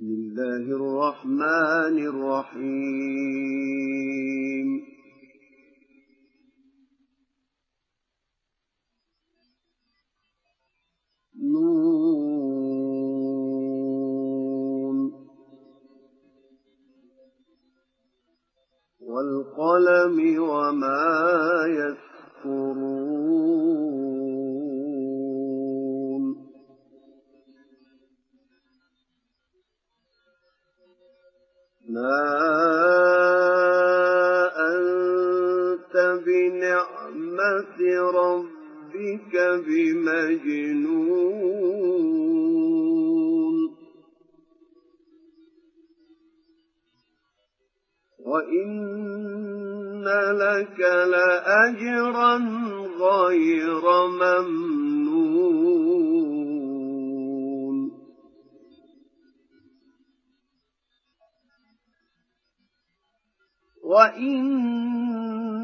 بسم الله الرحمن الرحيم. نون. والقلم وما يسطرون. ما أنت بنعمة ربك بمجنون. وإن لك لأجرا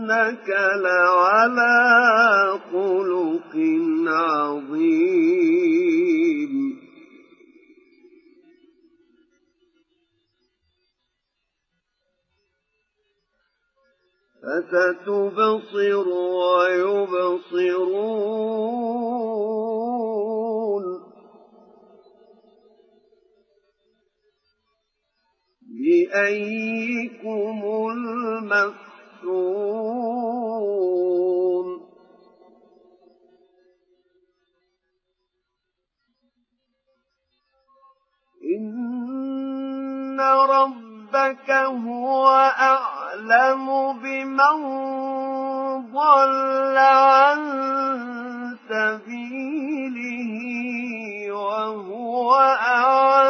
وإنك لعلى خلق عظيم فستبصر ويبصرون بأيكم المفتون إن ربك هو أعلم بمن ضل عن سبيله وهو أعلم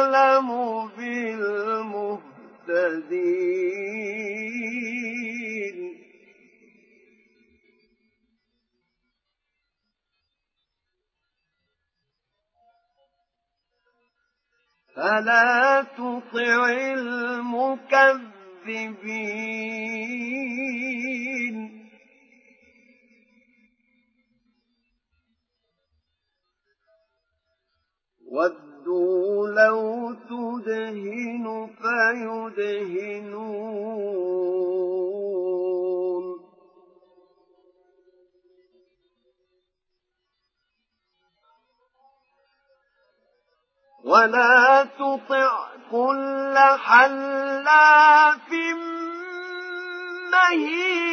فلا تطع المكذبين. ودوا لو تدهن فيدهنون. ولا تطع كل حلاف مهين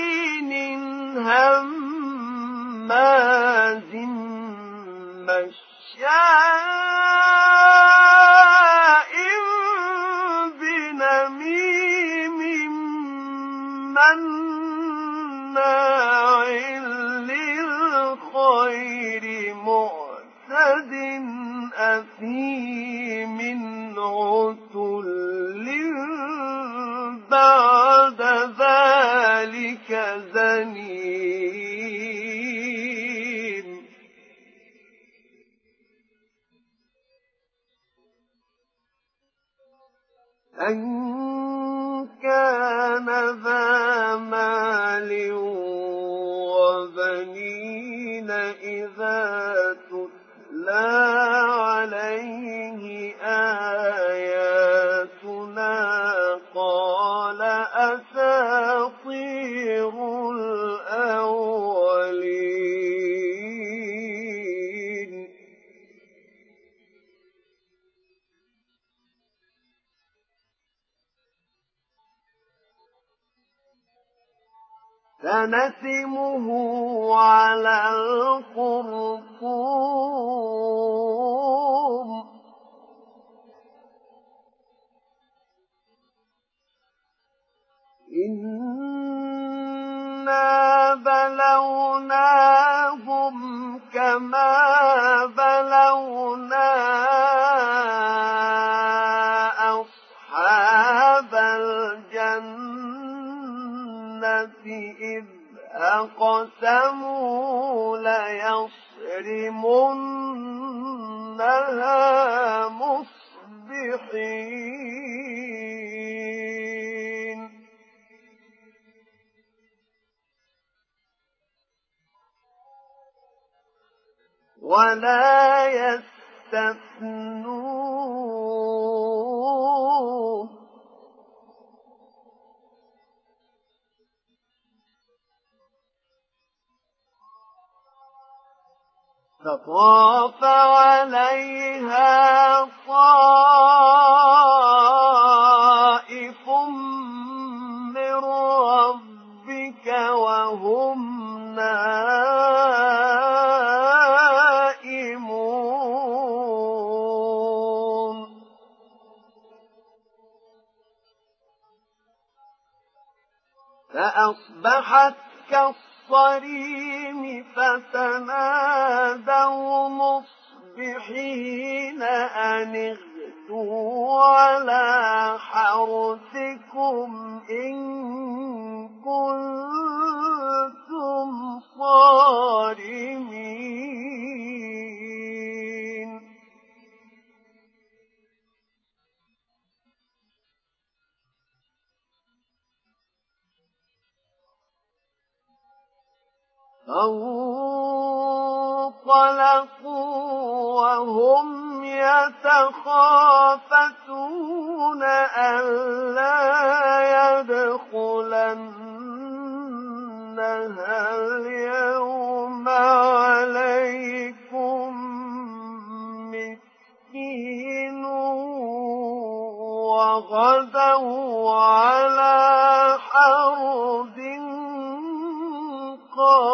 بعد ذلك زنيم سنسمه على الخرطوم إنا بلوناهم كما بلونا ولا يستثنون. فطاف عليها طاف فأصبحت كالصريم فتنادوا مصبحين أن اغدوا على حرثكم إن كنتم صارمين. فانطلقوا وهم يتخافتون ألا يدخلنها اليوم عليكم مسكين وغدوا على حرد قادرين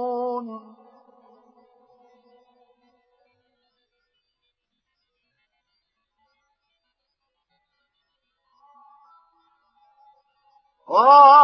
قالوا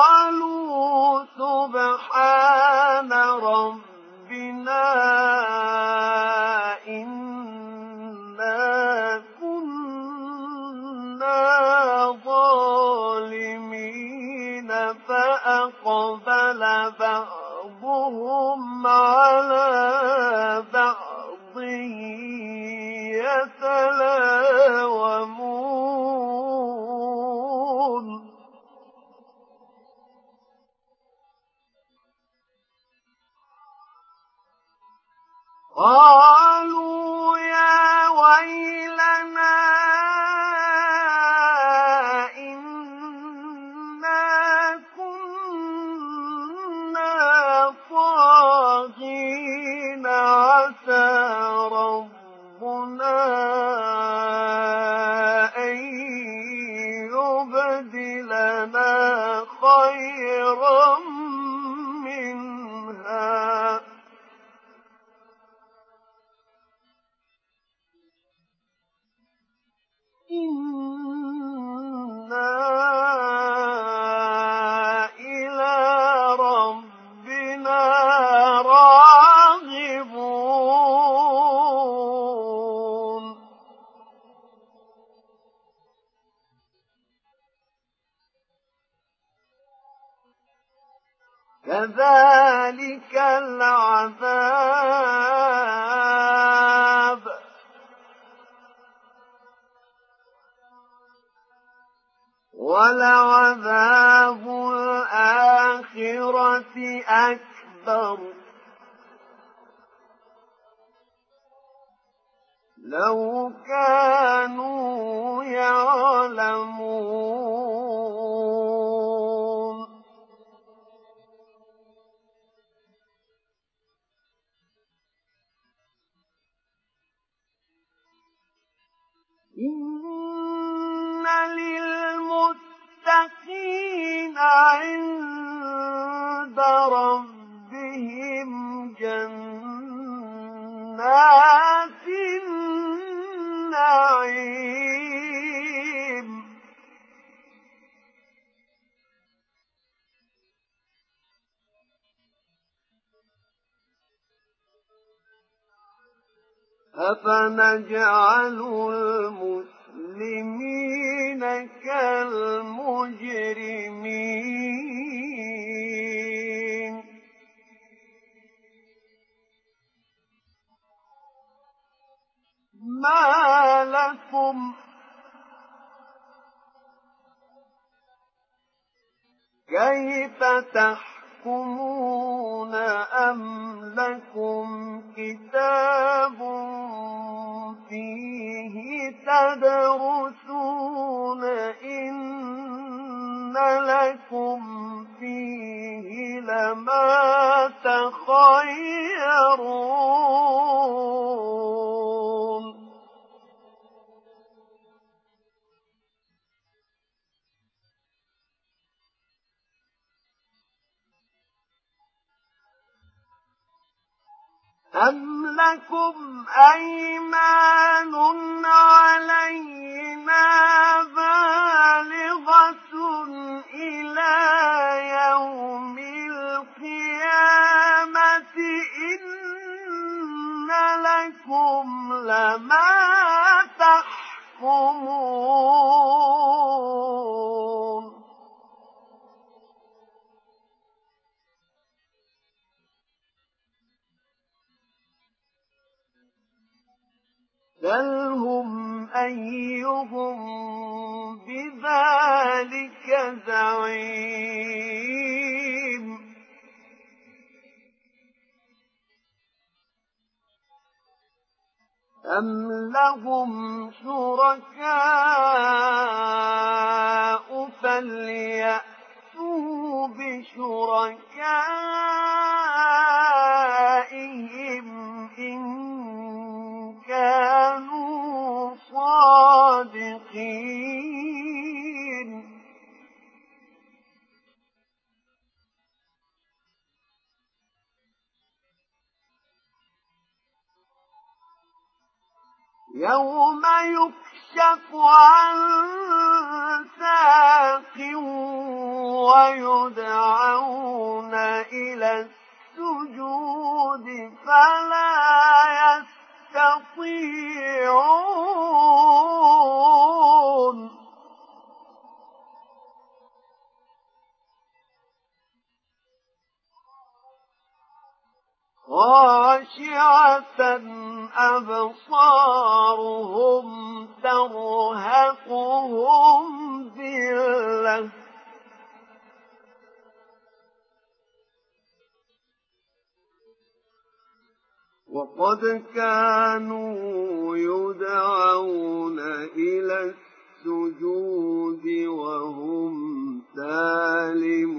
قالوا يا ويلنا إنا كنا طاغين عسى ربنا أن يبدلنا خيرا منها. إنا إلى ربنا راغبون كذلك العذاب ولعذاب الآخرة أكبر. لو كانوا يعلمون. إن أفنجعل المسلمين كالمجرمين. ما لكم كيف تحكمون أم لكم كتاب فيه تدرسون أم لهم شركاء فليأتوا بشركائهم إن كانوا صادقين يوم يكشف عن ساق ويدعون إلى السجود فلا يستطيعون. خاشعة أبصارهم وقد كانوا يدعون إلى السجود وهم سالمون.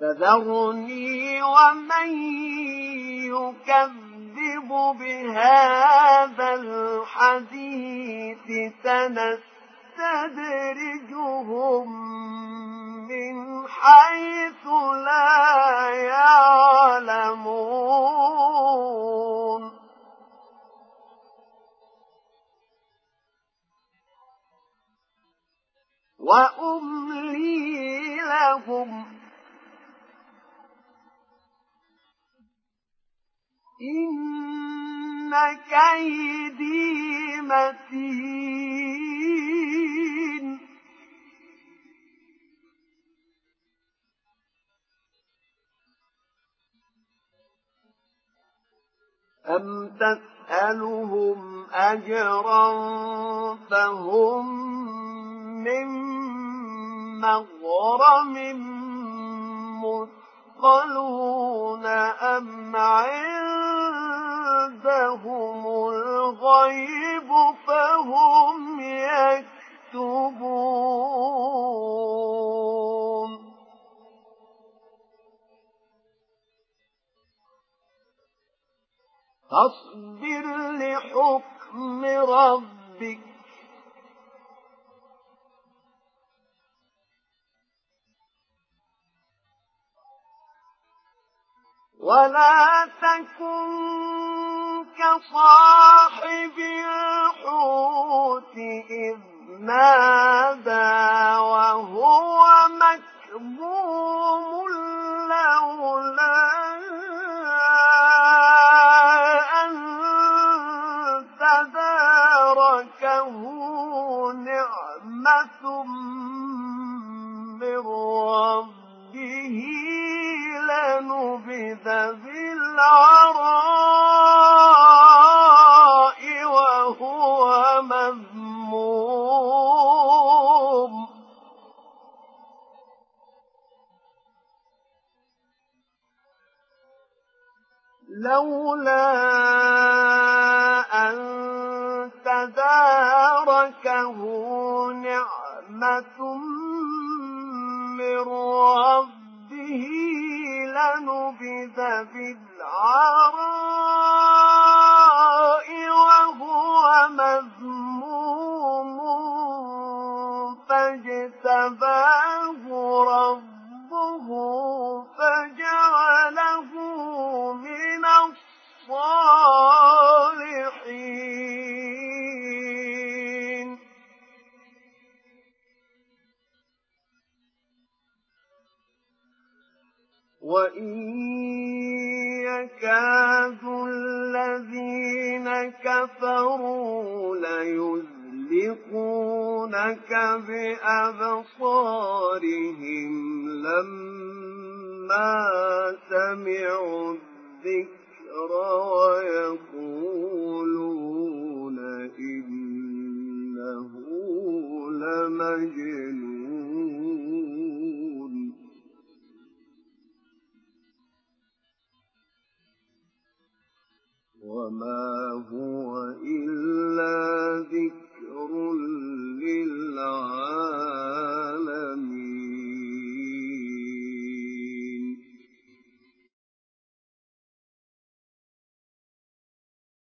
فذرني ومن يكذب بهذا الحديث سنستدرجهم من حيث لا يعلمون. وأملي لهم إن كيدي متين. أم تسألهم أجرا فهم من مغرم مثقلون أم عندهم الغيب ولا تكن كصاحب الحوت إذ نادى لولا